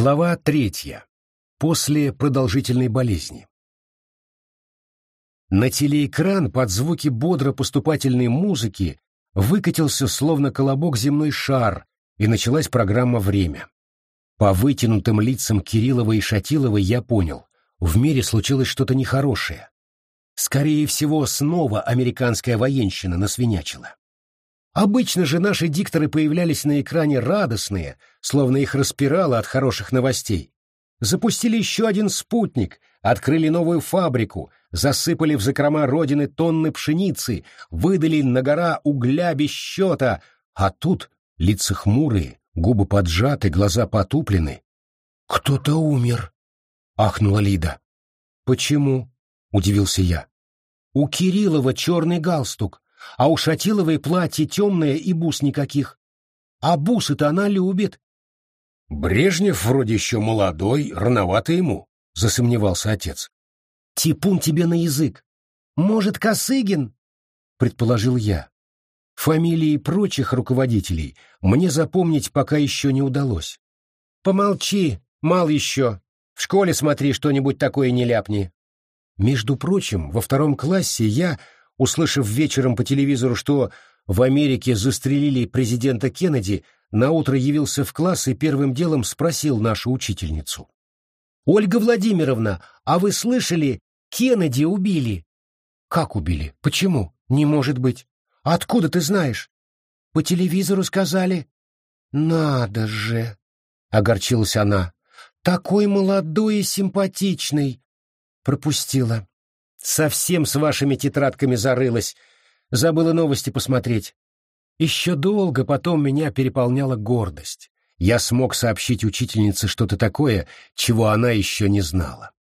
Глава третья. После продолжительной болезни. На телеэкран под звуки бодро-поступательной музыки выкатился словно колобок земной шар, и началась программа «Время». По вытянутым лицам Кириллова и Шатилова я понял, в мире случилось что-то нехорошее. Скорее всего, снова американская военщина насвинячила. Обычно же наши дикторы появлялись на экране радостные, словно их распирало от хороших новостей. Запустили еще один спутник, открыли новую фабрику, засыпали в закрома родины тонны пшеницы, выдали на гора угля без счета, а тут лица хмурые, губы поджаты, глаза потуплены. «Кто-то умер», — ахнула Лида. «Почему?» — удивился я. «У Кириллова черный галстук, а у Шатиловой платье темное и бус никаких. А бусы-то она любит. Брежнев вроде еще молодой, рановато ему, засомневался отец. Типун тебе на язык. Может, Косыгин? Предположил я. Фамилии прочих руководителей мне запомнить пока еще не удалось. Помолчи, мал еще. В школе смотри, что-нибудь такое не ляпни. Между прочим, во втором классе я услышав вечером по телевизору, что в Америке застрелили президента Кеннеди, наутро явился в класс и первым делом спросил нашу учительницу. «Ольга Владимировна, а вы слышали, Кеннеди убили?» «Как убили? Почему? Не может быть. Откуда ты знаешь?» «По телевизору сказали». «Надо же!» — огорчилась она. «Такой молодой и симпатичный!» Пропустила. Совсем с вашими тетрадками зарылась. Забыла новости посмотреть. Еще долго потом меня переполняла гордость. Я смог сообщить учительнице что-то такое, чего она еще не знала.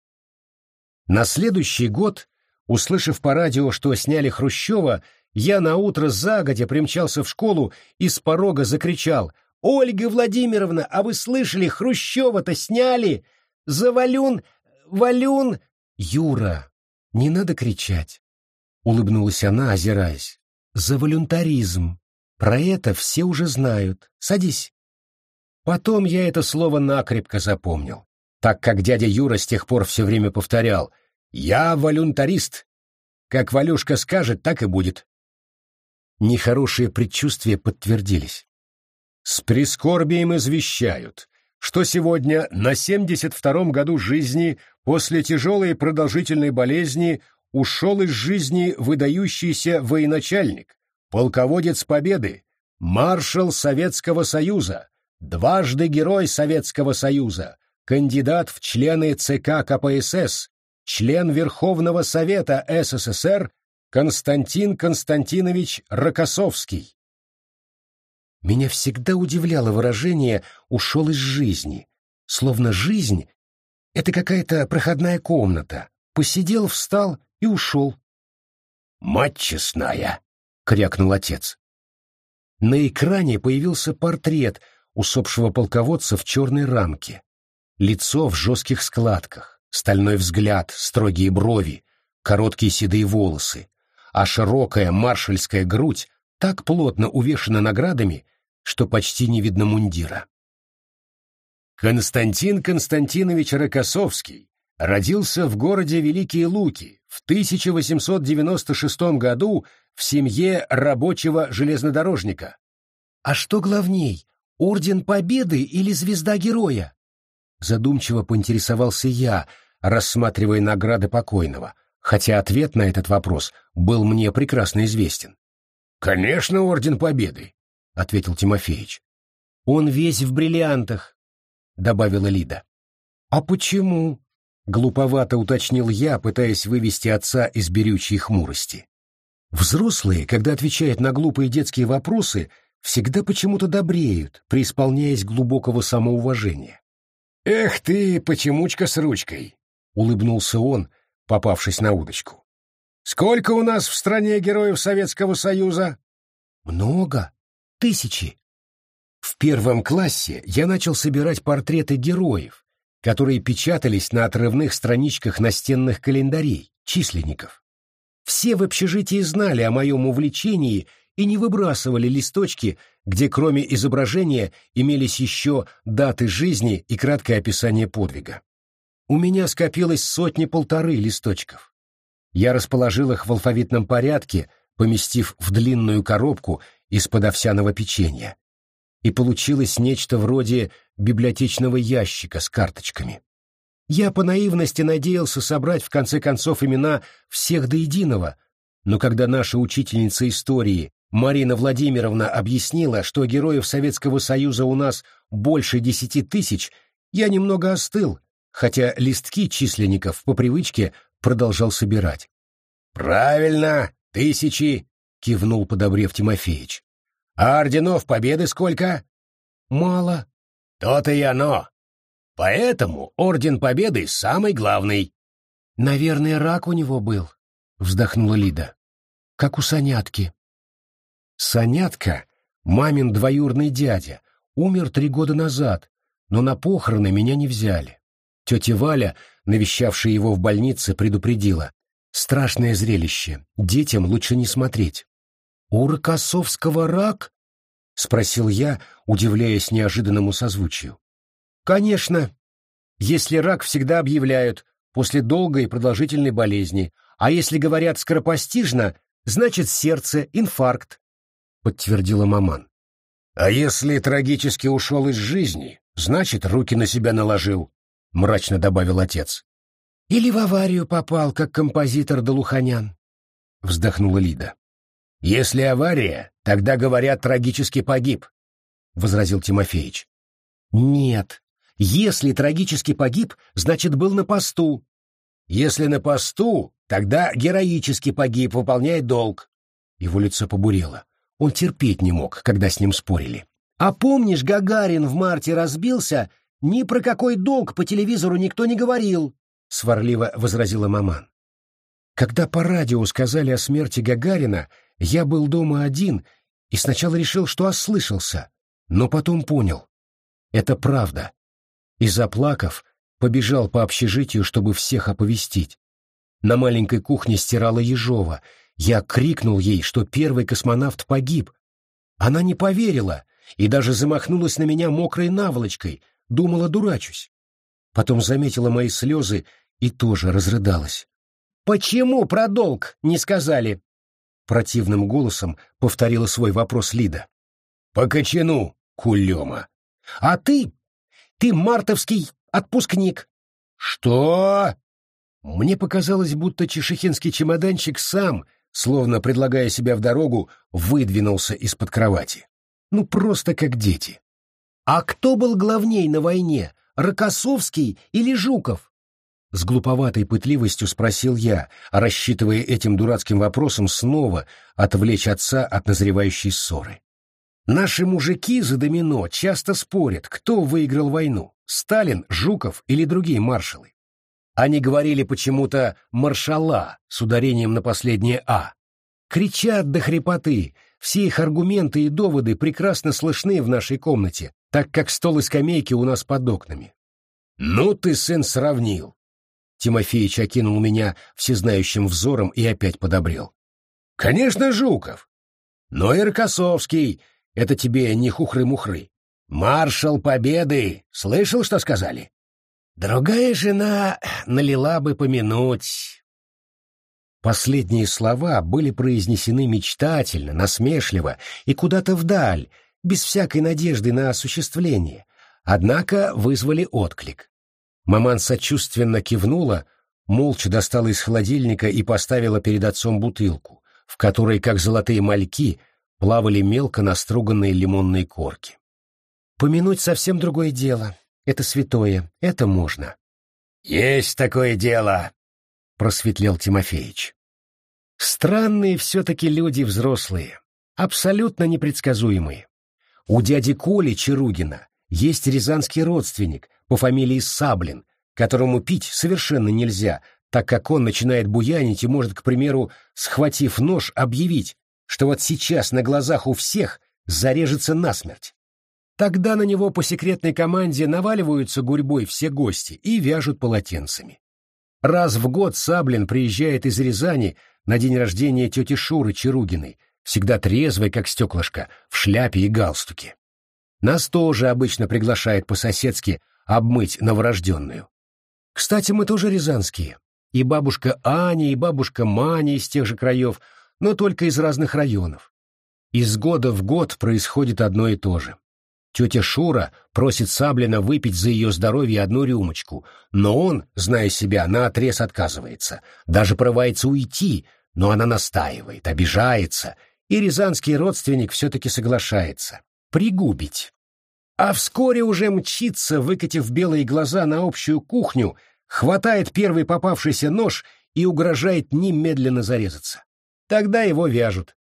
На следующий год, услышав по радио, что сняли Хрущева, я наутро загодя примчался в школу и с порога закричал «Ольга Владимировна, а вы слышали, Хрущева-то сняли! Завалюн, Валюн...» «Юра, «Не надо кричать», — улыбнулась она, озираясь. «За волюнтаризм. Про это все уже знают. Садись». Потом я это слово накрепко запомнил, так как дядя Юра с тех пор все время повторял «Я волюнтарист. Как Валюшка скажет, так и будет». Нехорошие предчувствия подтвердились. С прискорбием извещают, что сегодня на 72-м году жизни после тяжелой и продолжительной болезни ушел из жизни выдающийся военачальник, полководец Победы, маршал Советского Союза, дважды Герой Советского Союза, кандидат в члены ЦК КПСС, член Верховного Совета СССР Константин Константинович Рокоссовский. Меня всегда удивляло выражение «ушел из жизни», словно жизнь — это какая-то проходная комната. Посидел, встал и ушел. «Мать честная!» — крякнул отец. На экране появился портрет усопшего полководца в черной рамке. Лицо в жестких складках, стальной взгляд, строгие брови, короткие седые волосы, а широкая маршальская грудь так плотно увешана наградами, что почти не видно мундира. Константин Константинович Рокоссовский родился в городе Великие Луки в 1896 году в семье рабочего железнодорожника. А что главней, Орден Победы или Звезда Героя? Задумчиво поинтересовался я, рассматривая награды покойного, хотя ответ на этот вопрос был мне прекрасно известен. Конечно, Орден Победы, ответил Тимофеич. Он весь в бриллиантах, добавила Лида. А почему? глуповато уточнил я, пытаясь вывести отца из берючей хмурости. Взрослые, когда отвечают на глупые детские вопросы, всегда почему-то добреют, преисполняясь глубокого самоуважения. «Эх ты, почемучка с ручкой!» — улыбнулся он, попавшись на удочку. Сколько у нас в стране героев Советского Союза? Много. Тысячи. В первом классе я начал собирать портреты героев, которые печатались на отрывных страничках настенных календарей, численников. Все в общежитии знали о моем увлечении и не выбрасывали листочки, где кроме изображения имелись еще даты жизни и краткое описание подвига. У меня скопилось сотни-полторы листочков. Я расположил их в алфавитном порядке, поместив в длинную коробку из-под овсяного печенья. И получилось нечто вроде библиотечного ящика с карточками. Я по наивности надеялся собрать в конце концов имена всех до единого, но когда наша учительница истории Марина Владимировна объяснила, что героев Советского Союза у нас больше десяти тысяч, я немного остыл, хотя листки численников по привычке продолжал собирать. «Правильно, тысячи!» — кивнул подобрев Тимофеич. «А орденов победы сколько?» «Мало». «То-то и оно. Поэтому орден победы самый главный». «Наверное, рак у него был», — вздохнула Лида. «Как у Санятки». Санятка, мамин двоюрный дядя, умер три года назад, но на похороны меня не взяли. Тетя Валя, навещавшая его в больнице, предупредила. Страшное зрелище, детям лучше не смотреть. «У Рокоссовского рак?» — спросил я, удивляясь неожиданному созвучию. «Конечно. Если рак всегда объявляют после долгой и продолжительной болезни, а если говорят скоропостижно, значит сердце, инфаркт», — подтвердила маман. «А если трагически ушел из жизни, значит, руки на себя наложил», — мрачно добавил отец. «Или в аварию попал, как композитор Долуханян», — вздохнула Лида. «Если авария, тогда, говорят, трагически погиб», — возразил Тимофеич. «Нет. Если трагически погиб, значит, был на посту». «Если на посту, тогда героически погиб, выполняя долг». Его лицо побурело. Он терпеть не мог, когда с ним спорили. «А помнишь, Гагарин в марте разбился ни про какой долг по телевизору никто не говорил, — сварливо возразила маман. Когда по радио сказали о смерти Гагарина, я был дома один и сначала решил, что ослышался, но потом понял. Это правда. И, заплакав, побежал по общежитию, чтобы всех оповестить. На маленькой кухне стирала Ежова. Я крикнул ей, что первый космонавт погиб. Она не поверила и даже замахнулась на меня мокрой наволочкой, думала, дурачусь. Потом заметила мои слезы и тоже разрыдалась. «Почему про долг не сказали?» Противным голосом повторила свой вопрос Лида. «По кочану, кулема!» «А ты? Ты мартовский отпускник!» «Что?» Мне показалось, будто чешехинский чемоданчик сам, словно предлагая себя в дорогу, выдвинулся из-под кровати. Ну, просто как дети. А кто был главней на войне, Рокоссовский или Жуков? С глуповатой пытливостью спросил я, рассчитывая этим дурацким вопросом снова отвлечь отца от назревающей ссоры. Наши мужики за домино часто спорят, кто выиграл войну, Сталин, Жуков или другие маршалы. Они говорили почему-то «маршала» с ударением на последнее «а». Кричат до хрипоты, все их аргументы и доводы прекрасно слышны в нашей комнате, так как стол и скамейки у нас под окнами. «Ну ты, сын, сравнил!» Тимофеич окинул меня всезнающим взором и опять подобрел. «Конечно, Жуков! Но и это тебе не хухры-мухры. Маршал Победы! Слышал, что сказали?» «Другая жена налила бы помянуть». Последние слова были произнесены мечтательно, насмешливо и куда-то вдаль, без всякой надежды на осуществление, однако вызвали отклик. Маман сочувственно кивнула, молча достала из холодильника и поставила перед отцом бутылку, в которой, как золотые мальки, плавали мелко наструганные лимонные корки. «Помянуть совсем другое дело. Это святое, это можно». «Есть такое дело», — просветлел Тимофеич. «Странные все-таки люди взрослые, абсолютно непредсказуемые. У дяди Коли Чаругина есть рязанский родственник по фамилии Саблин, которому пить совершенно нельзя, так как он начинает буянить и может, к примеру, схватив нож, объявить, что вот сейчас на глазах у всех зарежется насмерть. Тогда на него по секретной команде наваливаются гурьбой все гости и вяжут полотенцами. Раз в год Саблин приезжает из Рязани на день рождения тети Шуры Чаругиной, всегда трезвый, как стеклышко, в шляпе и галстуке. Нас тоже обычно приглашает по-соседски обмыть новорожденную. Кстати, мы тоже рязанские. И бабушка Аня, и бабушка Маня из тех же краев, но только из разных районов. Из года в год происходит одно и то же. Тетя Шура просит Саблина выпить за ее здоровье одну рюмочку, но он, зная себя, наотрез отказывается, даже порывается уйти, но она настаивает, обижается, и рязанский родственник все-таки соглашается. Пригубить. А вскоре уже мчится, выкатив белые глаза на общую кухню, хватает первый попавшийся нож и угрожает немедленно зарезаться. Тогда его вяжут.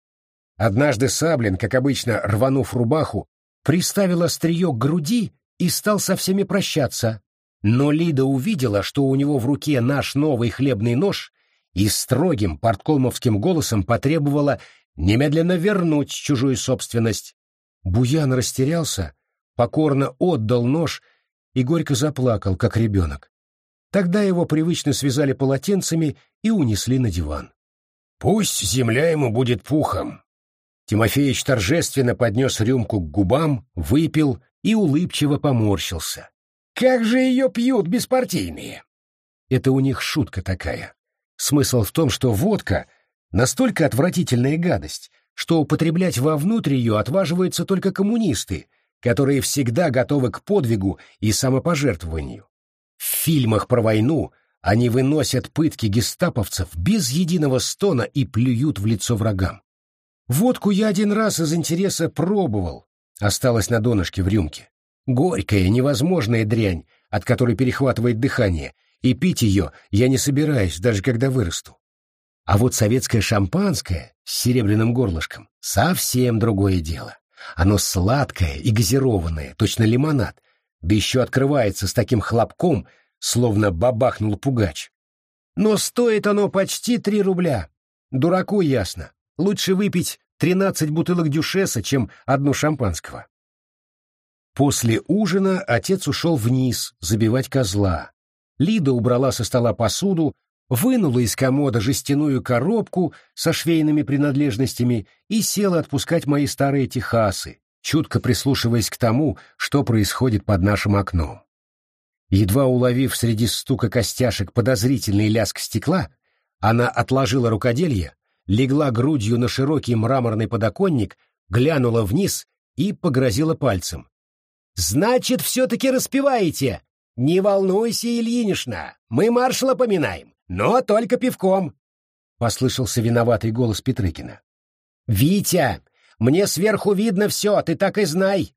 Однажды Саблин, как обычно, рванув рубаху, приставил острие к груди и стал со всеми прощаться. Но Лида увидела, что у него в руке наш новый хлебный нож, и строгим порткомовским голосом потребовала немедленно вернуть чужую собственность. Буян растерялся, покорно отдал нож и горько заплакал, как ребенок. Тогда его привычно связали полотенцами и унесли на диван. «Пусть земля ему будет пухом», Тимофеич торжественно поднес рюмку к губам, выпил и улыбчиво поморщился. «Как же ее пьют беспартийные!» Это у них шутка такая. Смысл в том, что водка — настолько отвратительная гадость, что употреблять вовнутрь ее отваживаются только коммунисты, которые всегда готовы к подвигу и самопожертвованию. В фильмах про войну они выносят пытки гестаповцев без единого стона и плюют в лицо врагам. Водку я один раз из интереса пробовал, осталась на донышке в рюмке. Горькая, невозможная дрянь, от которой перехватывает дыхание, и пить ее я не собираюсь, даже когда вырасту. А вот советское шампанское с серебряным горлышком — совсем другое дело. Оно сладкое и газированное, точно лимонад, да еще открывается с таким хлопком, словно бабахнул пугач. Но стоит оно почти три рубля. Дураку ясно. Лучше выпить тринадцать бутылок дюшеса, чем одну шампанского. После ужина отец ушел вниз забивать козла. Лида убрала со стола посуду, вынула из комода жестяную коробку со швейными принадлежностями и села отпускать мои старые техасы, чутко прислушиваясь к тому, что происходит под нашим окном. Едва уловив среди стука костяшек подозрительный лязг стекла, она отложила рукоделье, легла грудью на широкий мраморный подоконник, глянула вниз и погрозила пальцем. «Значит, все-таки распеваете! Не волнуйся, Ильинишна, мы маршала поминаем, но только пивком!» — послышался виноватый голос Петрыкина. «Витя, мне сверху видно все, ты так и знай!»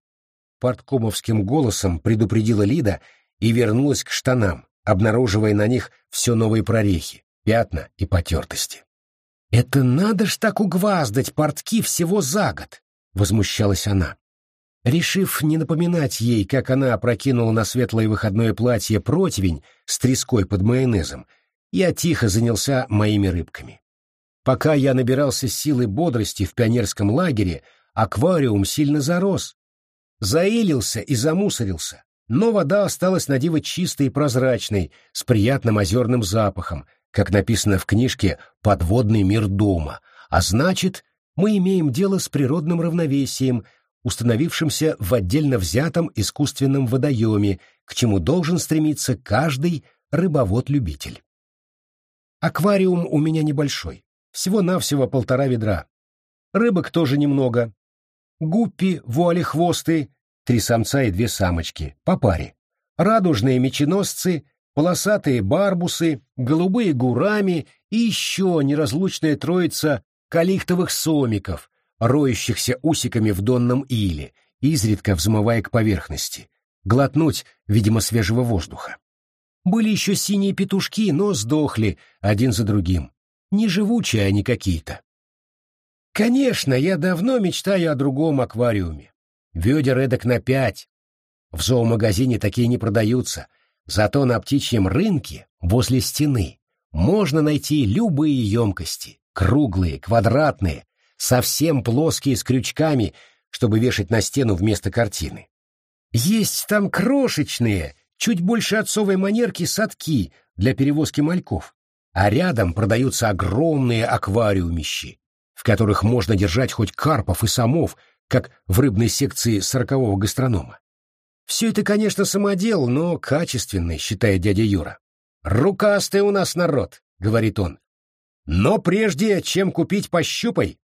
Порткомовским голосом предупредила Лида и вернулась к штанам, обнаруживая на них все новые прорехи, пятна и потертости. «Это надо ж так угваздать портки всего за год!» — возмущалась она. Решив не напоминать ей, как она опрокинула на светлое выходное платье противень с треской под майонезом, я тихо занялся моими рыбками. Пока я набирался силы бодрости в пионерском лагере, аквариум сильно зарос. Заилился и замусорился, но вода осталась на диво чистой и прозрачной, с приятным озерным запахом, как написано в книжке «Подводный мир дома», а значит, мы имеем дело с природным равновесием, установившимся в отдельно взятом искусственном водоеме, к чему должен стремиться каждый рыбовод-любитель. Аквариум у меня небольшой, всего-навсего полтора ведра. Рыбок тоже немного. Гуппи, вуали-хвосты, три самца и две самочки, по паре. Радужные меченосцы, полосатые барбусы, голубые гурами и еще неразлучная троица калихтовых сомиков, роющихся усиками в донном иле, изредка взмывая к поверхности, глотнуть, видимо, свежего воздуха. Были еще синие петушки, но сдохли один за другим. Неживучие они какие-то. Конечно, я давно мечтаю о другом аквариуме. Ведер эдак на пять. В зоомагазине такие не продаются — Зато на птичьем рынке, возле стены, можно найти любые емкости, круглые, квадратные, совсем плоские с крючками, чтобы вешать на стену вместо картины. Есть там крошечные, чуть больше отцовой манерки садки для перевозки мальков, а рядом продаются огромные аквариумищи. в которых можно держать хоть карпов и самов, как в рыбной секции сорокового гастронома. Все это, конечно, самодел, но качественный, считает дядя Юра. «Рукастый у нас народ», — говорит он. «Но прежде, чем купить, пощупай».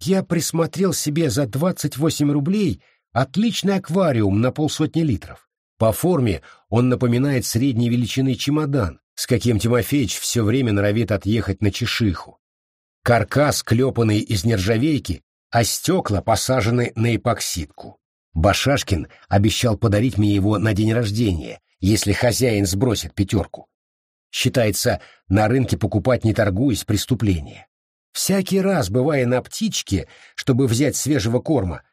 Я присмотрел себе за 28 рублей отличный аквариум на полсотни литров. По форме он напоминает средней величины чемодан, с каким Тимофеич все время норовит отъехать на чешиху. Каркас клепанный из нержавейки, а стекла посажены на эпоксидку. Башашкин обещал подарить мне его на день рождения, если хозяин сбросит пятерку. Считается, на рынке покупать не торгуясь преступление. Всякий раз, бывая на птичке, чтобы взять свежего корма,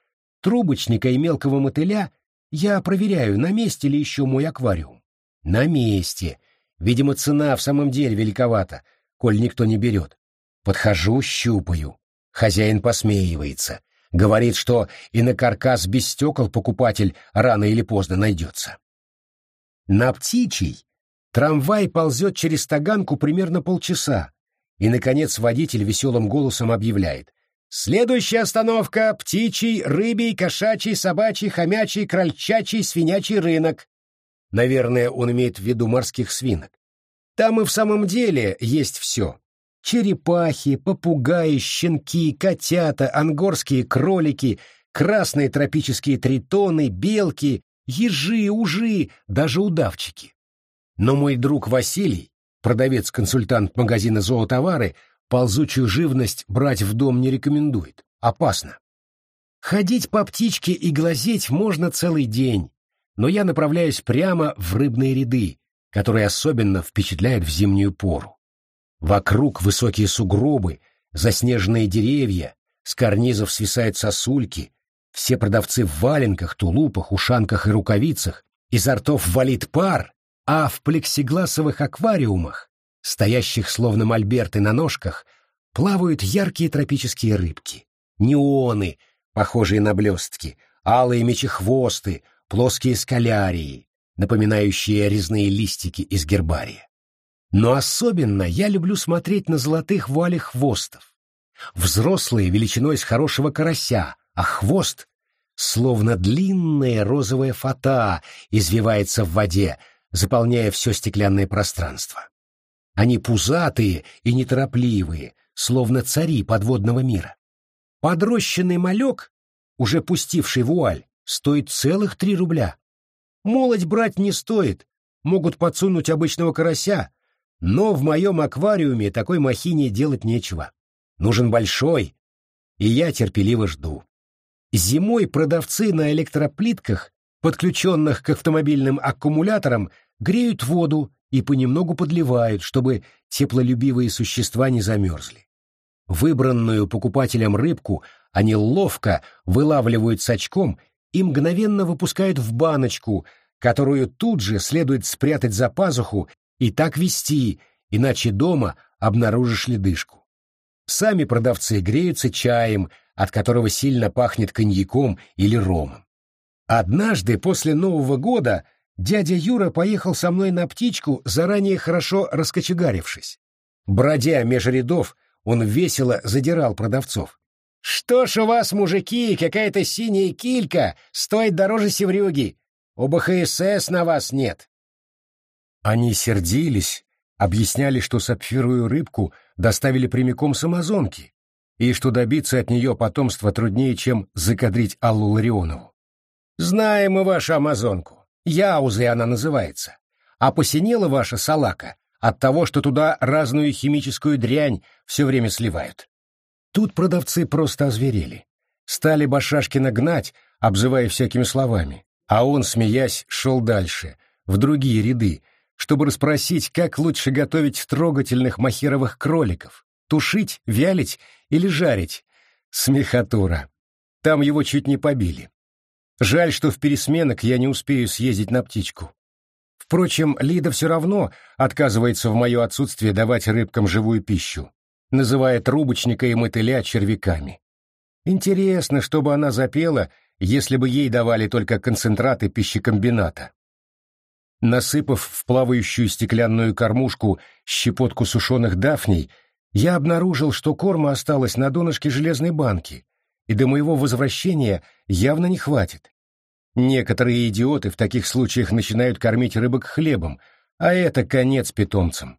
трубочника и мелкого мотыля, я проверяю, на месте ли еще мой аквариум. На месте. Видимо, цена в самом деле великовата, коль никто не берет. Подхожу, щупаю. Хозяин посмеивается. Говорит, что и на каркас без стекол покупатель рано или поздно найдется. На птичий трамвай ползет через таганку примерно полчаса, и, наконец, водитель веселым голосом объявляет. «Следующая остановка — птичий, рыбий, кошачий, собачий, хомячий, крольчачий, свинячий рынок». Наверное, он имеет в виду морских свинок. Там и в самом деле есть все. Черепахи, попугаи, щенки, котята, ангорские кролики, красные тропические тритоны, белки, ежи, ужи, даже удавчики. Но мой друг Василий, продавец-консультант магазина «Зоотовары», ползучую живность брать в дом не рекомендует. Опасно. Ходить по птичке и глазеть можно целый день, но я направляюсь прямо в рыбные ряды, которые особенно впечатляют в зимнюю пору. Вокруг высокие сугробы, заснеженные деревья, с карнизов свисают сосульки, все продавцы в валенках, тулупах, ушанках и рукавицах, изо ртов валит пар, а в плексигласовых аквариумах, стоящих словно мольберты на ножках, плавают яркие тропические рыбки. Неоны, похожие на блестки, алые мечехвосты, плоские скалярии, напоминающие резные листики из гербария. Но особенно я люблю смотреть на золотых вуалях хвостов. Взрослые величиной с хорошего карася, а хвост, словно длинная розовая фата, извивается в воде, заполняя все стеклянное пространство. Они пузатые и неторопливые, словно цари подводного мира. Подрощенный малек, уже пустивший вуаль, стоит целых три рубля. Молоть брать не стоит, могут подсунуть обычного карася, но в моем аквариуме такой махине делать нечего. Нужен большой, и я терпеливо жду. Зимой продавцы на электроплитках, подключенных к автомобильным аккумуляторам, греют воду и понемногу подливают, чтобы теплолюбивые существа не замерзли. Выбранную покупателям рыбку они ловко вылавливают с очком и мгновенно выпускают в баночку, которую тут же следует спрятать за пазуху и так вести, иначе дома обнаружишь ледышку. Сами продавцы греются чаем, от которого сильно пахнет коньяком или ромом. Однажды после Нового года дядя Юра поехал со мной на птичку, заранее хорошо раскочегарившись. Бродя меж рядов, он весело задирал продавцов. «Что ж у вас, мужики, какая-то синяя килька стоит дороже севрюги? У БХСС на вас нет. Они сердились, объясняли, что сапфировую рыбку доставили прямиком с Амазонки, и что добиться от нее потомства труднее, чем закадрить Аллу Ларионову. «Знаем мы вашу Амазонку. Яузой она называется. А посинела ваша салака от того, что туда разную химическую дрянь все время сливают». Тут продавцы просто озверели. Стали Башашкина гнать, обзывая всякими словами, а он, смеясь, шел дальше, в другие ряды, чтобы расспросить, как лучше готовить трогательных махеровых кроликов, тушить, вялить или жарить. Смехотура. Там его чуть не побили. Жаль, что в пересменок я не успею съездить на птичку. Впрочем, Лида все равно отказывается в мое отсутствие давать рыбкам живую пищу, называя трубочника и мотыля червяками. Интересно, чтобы она запела, если бы ей давали только концентраты пищекомбината. Насыпав в плавающую стеклянную кормушку щепотку сушеных дафней, Я обнаружил, что корма осталась на донышке железной банки, и до моего возвращения явно не хватит. Некоторые идиоты в таких случаях начинают кормить рыбок хлебом, а это конец питомцам.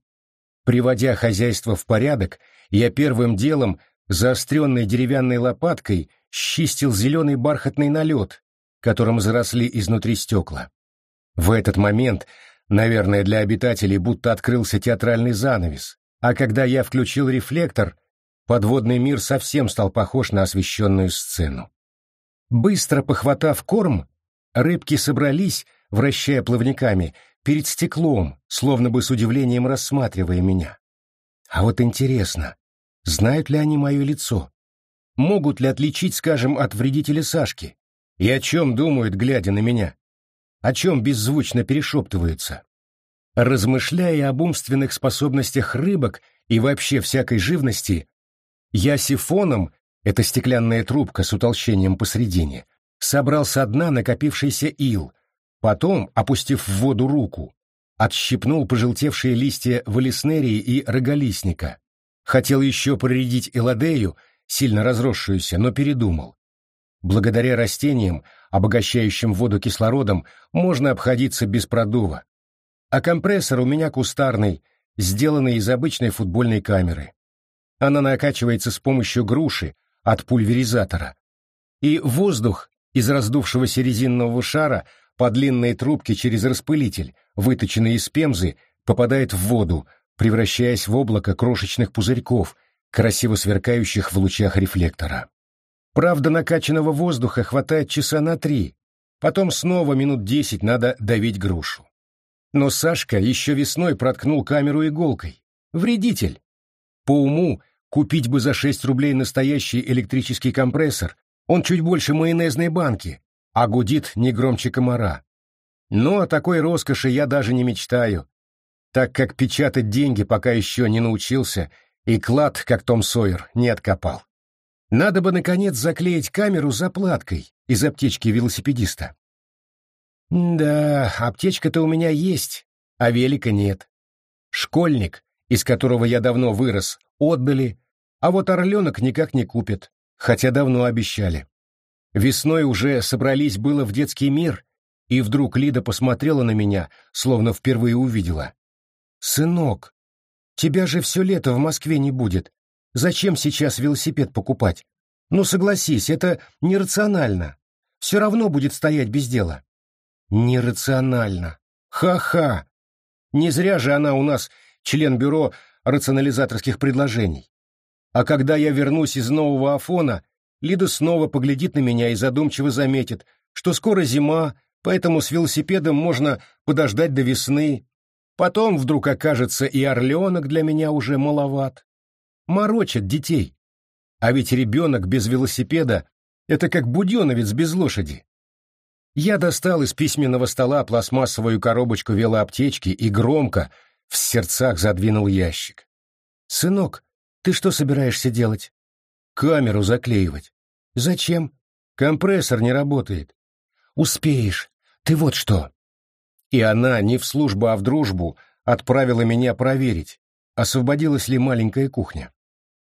Приводя хозяйство в порядок, я первым делом заостренной деревянной лопаткой счистил зеленый бархатный налет, которым заросли изнутри стекла. В этот момент, наверное, для обитателей будто открылся театральный занавес, а когда я включил рефлектор, подводный мир совсем стал похож на освещенную сцену. Быстро похватав корм, рыбки собрались, вращая плавниками, перед стеклом, словно бы с удивлением рассматривая меня. А вот интересно, знают ли они мое лицо? Могут ли отличить, скажем, от вредителя Сашки? И о чем думают, глядя на меня? О чем беззвучно перешептываются? Размышляя об умственных способностях рыбок и вообще всякой живности, я сифоном, это стеклянная трубка с утолщением посредине, собрал со дна накопившийся ил, потом, опустив в воду руку, отщипнул пожелтевшие листья валиснерии и роголистника. Хотел еще проредить эладею, сильно разросшуюся, но передумал. Благодаря растениям, обогащающим воду кислородом, можно обходиться без продува. А компрессор у меня кустарный, сделанный из обычной футбольной камеры. Она накачивается с помощью груши от пульверизатора. И воздух из раздувшегося резинового шара по длинной трубке через распылитель, выточенный из пемзы, попадает в воду, превращаясь в облако крошечных пузырьков, красиво сверкающих в лучах рефлектора. Правда, накачанного воздуха хватает часа на три, потом снова минут десять надо давить грушу. Но Сашка еще весной проткнул камеру иголкой. Вредитель. По уму, купить бы за шесть рублей настоящий электрический компрессор, он чуть больше майонезной банки, а гудит не громче комара. Но о такой роскоши я даже не мечтаю, так как печатать деньги пока еще не научился и клад, как Том Сойер, не откопал. Надо бы, наконец, заклеить камеру заплаткой из аптечки велосипедиста. Да, аптечка-то у меня есть, а велика нет. Школьник, из которого я давно вырос, отдали, а вот орленок никак не купит, хотя давно обещали. Весной уже собрались было в детский мир, и вдруг Лида посмотрела на меня, словно впервые увидела. «Сынок, тебя же все лето в Москве не будет. Зачем сейчас велосипед покупать? Ну, согласись, это нерационально. Все равно будет стоять без дела». «Нерационально. Ха-ха! Не зря же она у нас член бюро рационализаторских предложений. А когда я вернусь из нового Афона, Лида снова поглядит на меня и задумчиво заметит, что скоро зима, поэтому с велосипедом можно подождать до весны. Потом вдруг окажется и орленок для меня уже маловат. Морочат детей. А ведь ребенок без велосипеда — это как буденовец без лошади. Я достал из письменного стола пластмассовую коробочку велоаптечки и громко, в сердцах задвинул ящик. «Сынок, ты что собираешься делать?» Камеру заклеивать. Зачем? Компрессор не работает. Успеешь. Ты вот что. И она, не в службу, а в дружбу, отправила меня проверить, освободилась ли маленькая кухня.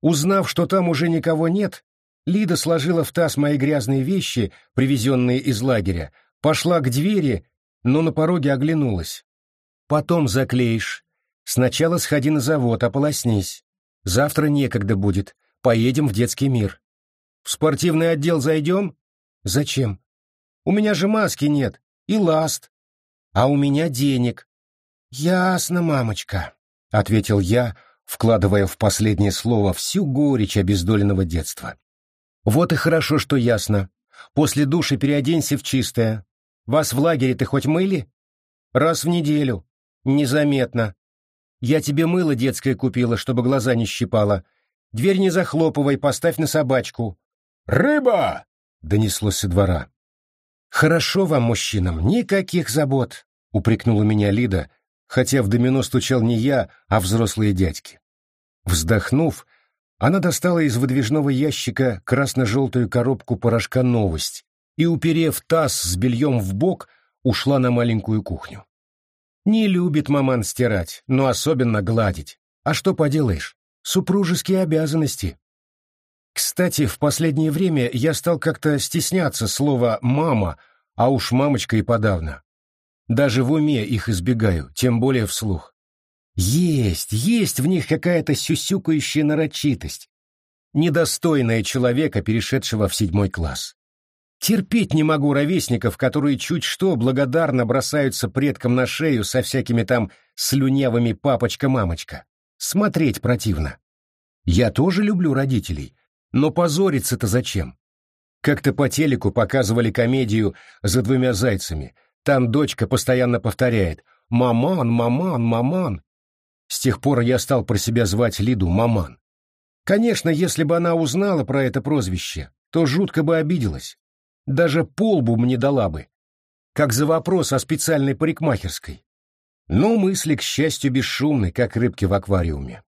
Узнав, что там уже никого нет, Лида сложила в таз мои грязные вещи, привезенные из лагеря, пошла к двери, но на пороге оглянулась. «Потом заклеишь. Сначала сходи на завод, ополоснись. Завтра некогда будет. Поедем в детский мир. В спортивный отдел зайдем? Зачем? У меня же маски нет. И ласт. А у меня денег. Ясно, мамочка, — ответил я, вкладывая в последнее слово всю горечь обездоленного детства. Вот и хорошо, что ясно. После души переоденься в чистое. Вас в лагере ты хоть мыли? Раз в неделю. Незаметно. Я тебе мыло детское купила, чтобы глаза не щипало. Дверь не захлопывай, поставь на собачку. «Рыба!» — донеслось со двора. «Хорошо вам, мужчинам, никаких забот», — упрекнула меня Лида, хотя в домино стучал не я, а взрослые дядьки. Вздохнув, она достала из выдвижного ящика красно-желтую коробку порошка «Новость» и, уперев таз с бельем в бок, ушла на маленькую кухню. Не любит маман стирать, но особенно гладить. А что поделаешь? Супружеские обязанности. Кстати, в последнее время я стал как-то стесняться слова «мама», а уж мамочка и подавно. Даже в уме их избегаю, тем более вслух. Есть, есть в них какая-то сюсюкающая нарочитость, недостойная человека, перешедшего в седьмой класс. Терпеть не могу ровесников, которые чуть что благодарно бросаются предкам на шею со всякими там слюнявыми папочка-мамочка. Смотреть противно. Я тоже люблю родителей, но позориться-то зачем? Как-то по телеку показывали комедию «За двумя зайцами». Там дочка постоянно повторяет «Маман, маман, маман». С тех пор я стал про себя звать Лиду Маман. Конечно, если бы она узнала про это прозвище, то жутко бы обиделась. Даже полбу мне дала бы. Как за вопрос о специальной парикмахерской. Но мысли, к счастью, бесшумны, как рыбки в аквариуме.